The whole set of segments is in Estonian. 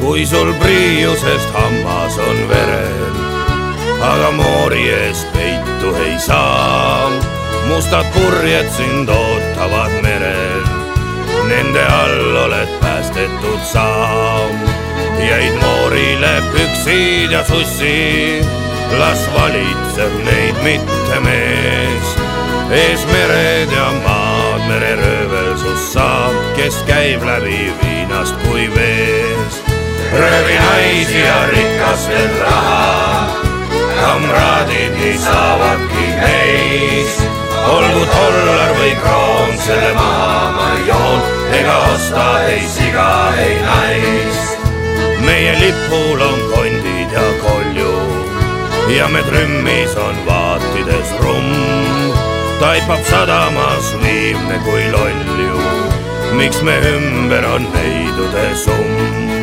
kui sul priiusest hammas on verel, aga moori ees peitu ei saa. mustad purjed sind ootavad merel, nende all oled päästetud sa. jäid moorile püksid ja sussi, las valitseb neid mitte mees. ees mered ja maad, mereröövelsus saab, kes käib läbi viinast kui vees röövi naisi ja rikastel raha. kamraadid nii saavadki neist, olgu dollar või kroon, selle maha ma joon, ega osta ei siga, ei naist. meie lipul on kondid ja kolju ja me trümmis on vaatides rumm. taipab sadamas liivne kui lolju, miks me ümber on neidude summ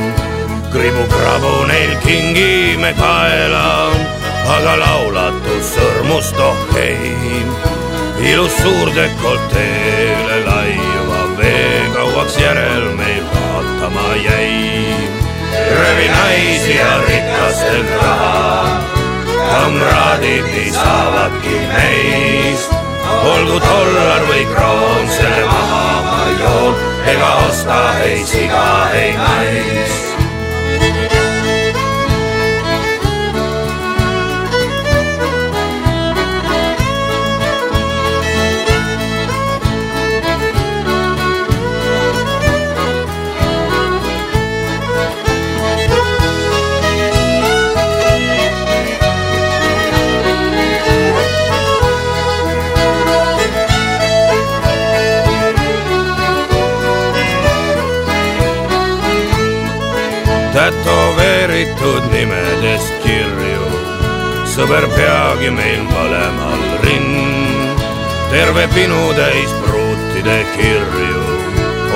kribu-krabu neil kingime kaela, aga laulatus sõrmust oh ei. ilus suur dekolteele laiuva vee kauaks järel meil vaatama jäi. röövi naisi ja rikastelt raha, kamraadid nii saavadki meist. olgu dollar või kroon, selle maha ma joon, ega osta ei siga, ei naist. Tätoveeritud nimedest kirju. sõber peagi meil mõlemal rinn, terve pinutäis pruutide kirju,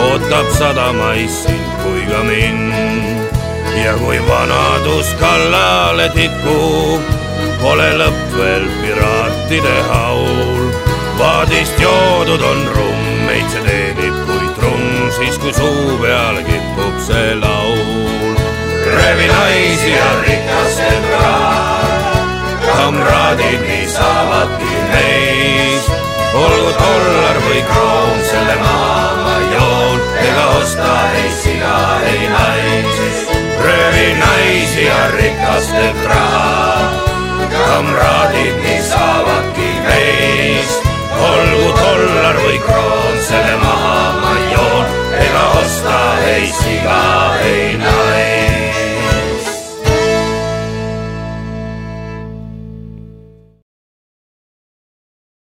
ootab sadamais sind kui ka mind. ja kui vanadus kallale tikub, pole lõpp veel piraatide haul. paadist joodud on rumm, röövi naisi ja rikastel raha. kamraadid nii saavadki neist, olgu dollar või kroon, selle maha ma joon, ega osta ei siga, ei naist. röövi naisi ja rikastel raha. kamraadid nii saavadki neist, olgu dollar või kroon, selle maha